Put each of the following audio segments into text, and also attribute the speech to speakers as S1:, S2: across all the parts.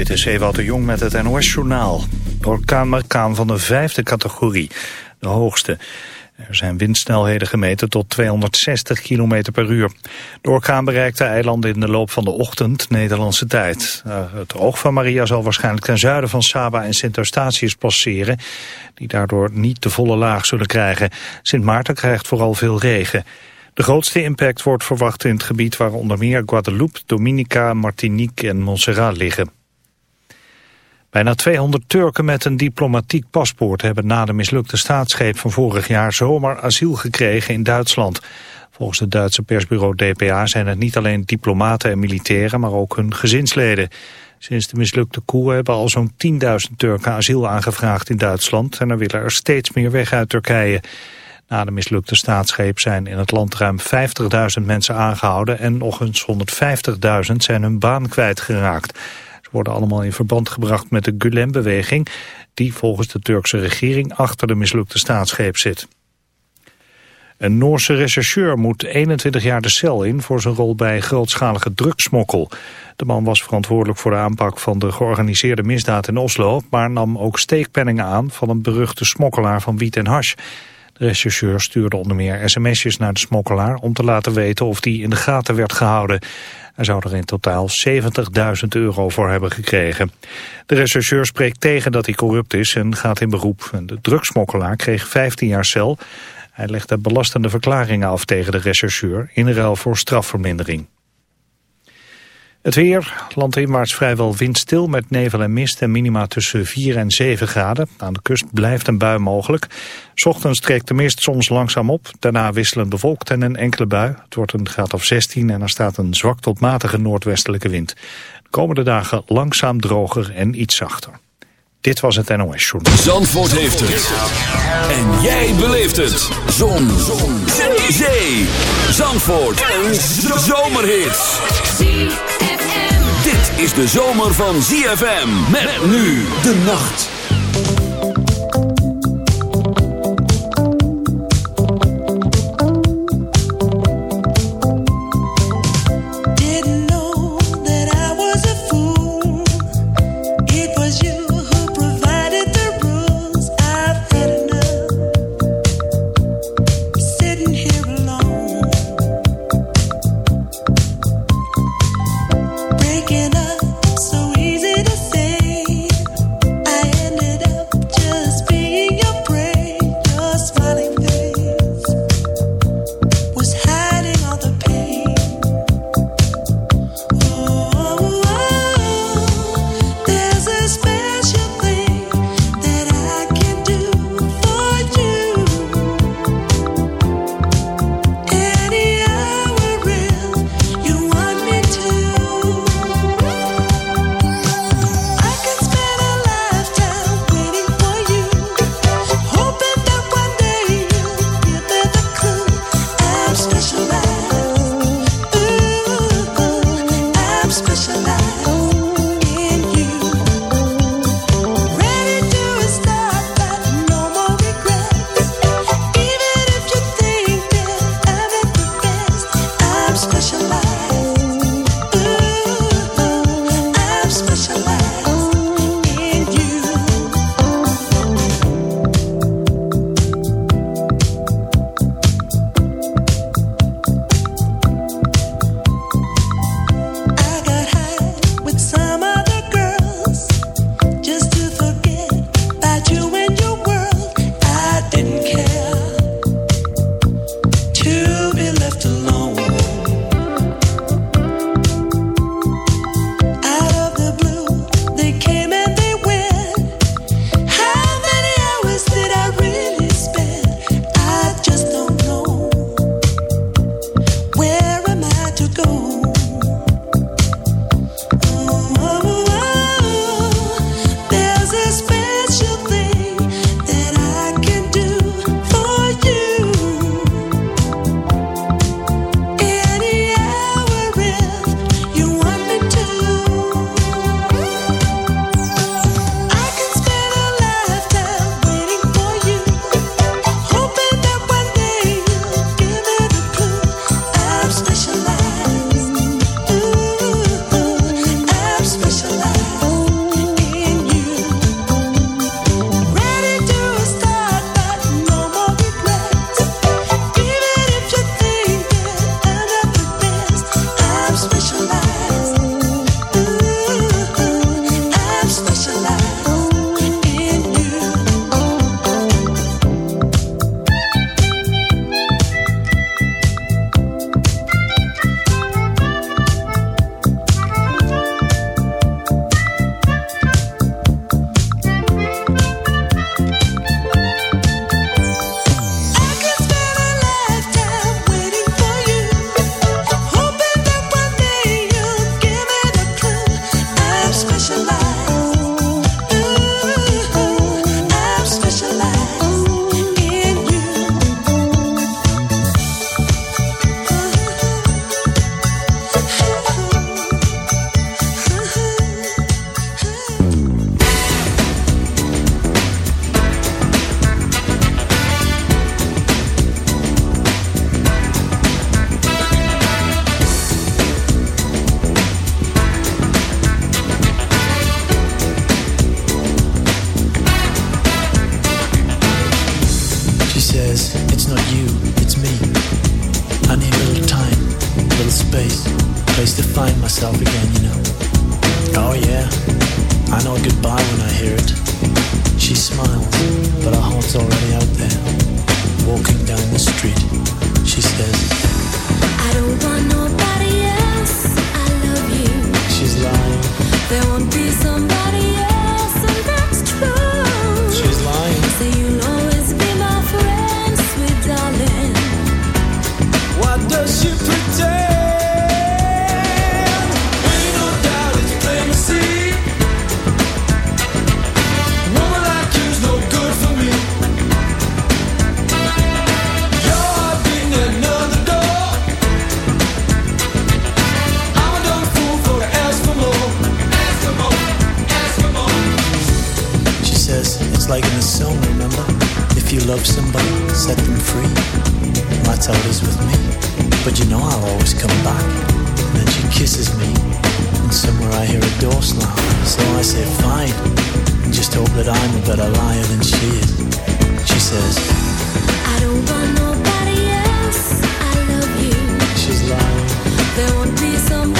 S1: Dit is Ewout de Jong met het NOS-journaal. Orkaan Markaan van de vijfde categorie, de hoogste. Er zijn windsnelheden gemeten tot 260 km per uur. De orkaan bereikte eilanden in de loop van de ochtend Nederlandse tijd. Eh, het oog van Maria zal waarschijnlijk ten zuiden van Saba en Sint Eustatius passeren... die daardoor niet de volle laag zullen krijgen. Sint Maarten krijgt vooral veel regen. De grootste impact wordt verwacht in het gebied waar onder meer Guadeloupe, Dominica, Martinique en Montserrat liggen. Bijna 200 Turken met een diplomatiek paspoort hebben na de mislukte staatsgreep van vorig jaar zomer asiel gekregen in Duitsland. Volgens het Duitse persbureau DPA zijn het niet alleen diplomaten en militairen, maar ook hun gezinsleden. Sinds de mislukte coup hebben al zo'n 10.000 Turken asiel aangevraagd in Duitsland en er willen er steeds meer weg uit Turkije. Na de mislukte staatsgreep zijn in het land ruim 50.000 mensen aangehouden en nog eens 150.000 zijn hun baan kwijtgeraakt. Worden allemaal in verband gebracht met de Gulen-beweging die volgens de Turkse regering achter de mislukte staatsgreep zit. Een Noorse rechercheur moet 21 jaar de cel in voor zijn rol bij grootschalige drugsmokkel. De man was verantwoordelijk voor de aanpak van de georganiseerde misdaad in Oslo, maar nam ook steekpenningen aan van een beruchte smokkelaar van wiet en hash. De rechercheur stuurde onder meer sms'jes naar de smokkelaar om te laten weten of die in de gaten werd gehouden. Hij zou er in totaal 70.000 euro voor hebben gekregen. De rechercheur spreekt tegen dat hij corrupt is en gaat in beroep. De drugsmokkelaar kreeg 15 jaar cel. Hij legde belastende verklaringen af tegen de rechercheur in ruil voor strafvermindering. Het weer, landinwaarts vrijwel windstil met nevel en mist en minima tussen 4 en 7 graden. Aan de kust blijft een bui mogelijk. Ochtends trekt de mist soms langzaam op, daarna wisselend bewolkt en een enkele bui. Het wordt een graad of 16 en er staat een zwak tot matige noordwestelijke wind. De komende dagen langzaam droger en iets zachter. Dit was het NOS Journal.
S2: Zandvoort heeft het. En jij beleeft het. Zon. Zon. Zee. Zandvoort. Een zomerhit dit is de zomer van ZFM. Met nu de nacht.
S3: horse. So I say, fine, and just hope that I'm a better liar than she is. She says, I don't want nobody else, I love you. She's lying. There won't be somebody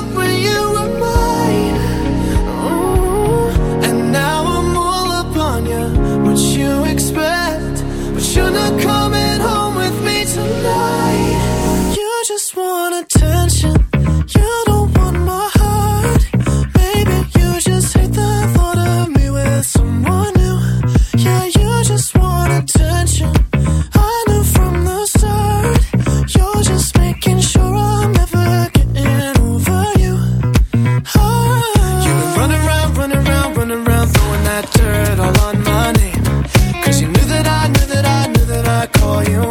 S3: for you.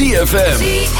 S2: ZFM.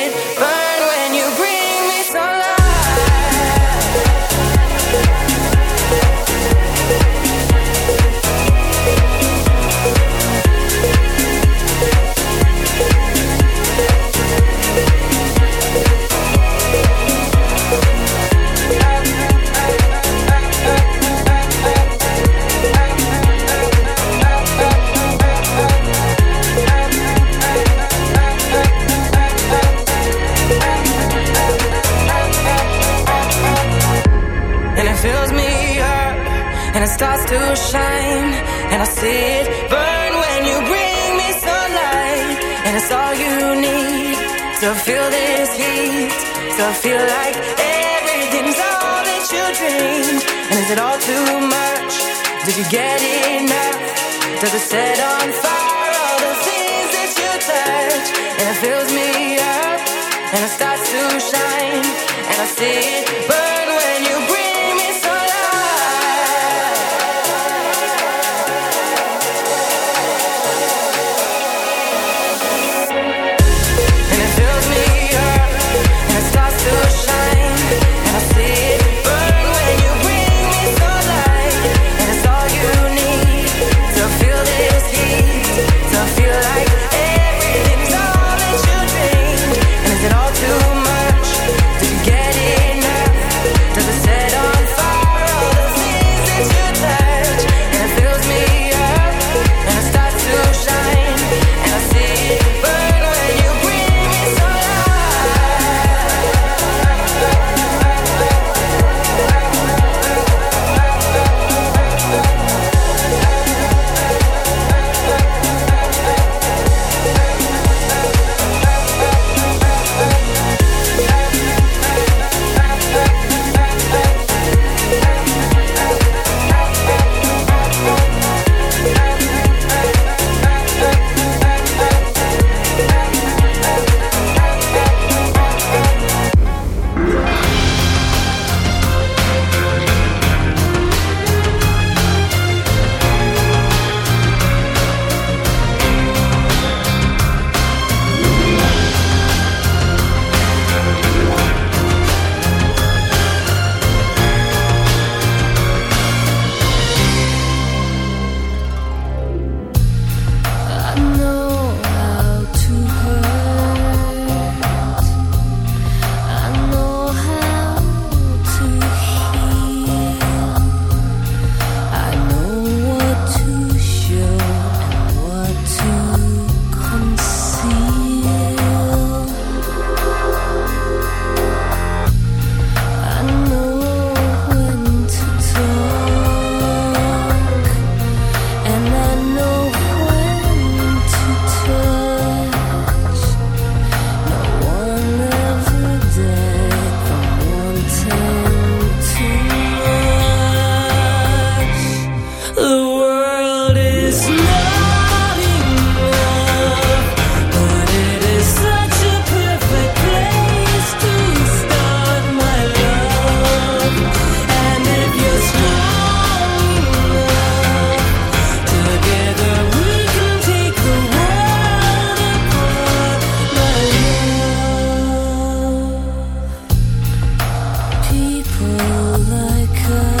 S4: I could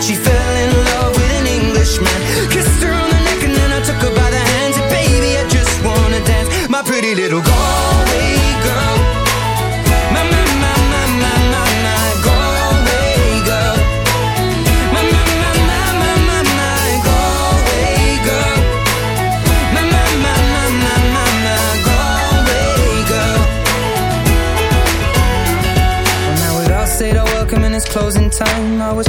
S4: She fell in love with an Englishman. Kissed her on the neck and then I took her by the hands. And baby, I just wanna dance, my pretty little Galway girl. My, my, my, my, my, my, my Galway girl. My, my, my, my, my, my, my Galway girl. My, my, my, my, my, my, my Galway girl. Well, now said welcome closing time. I was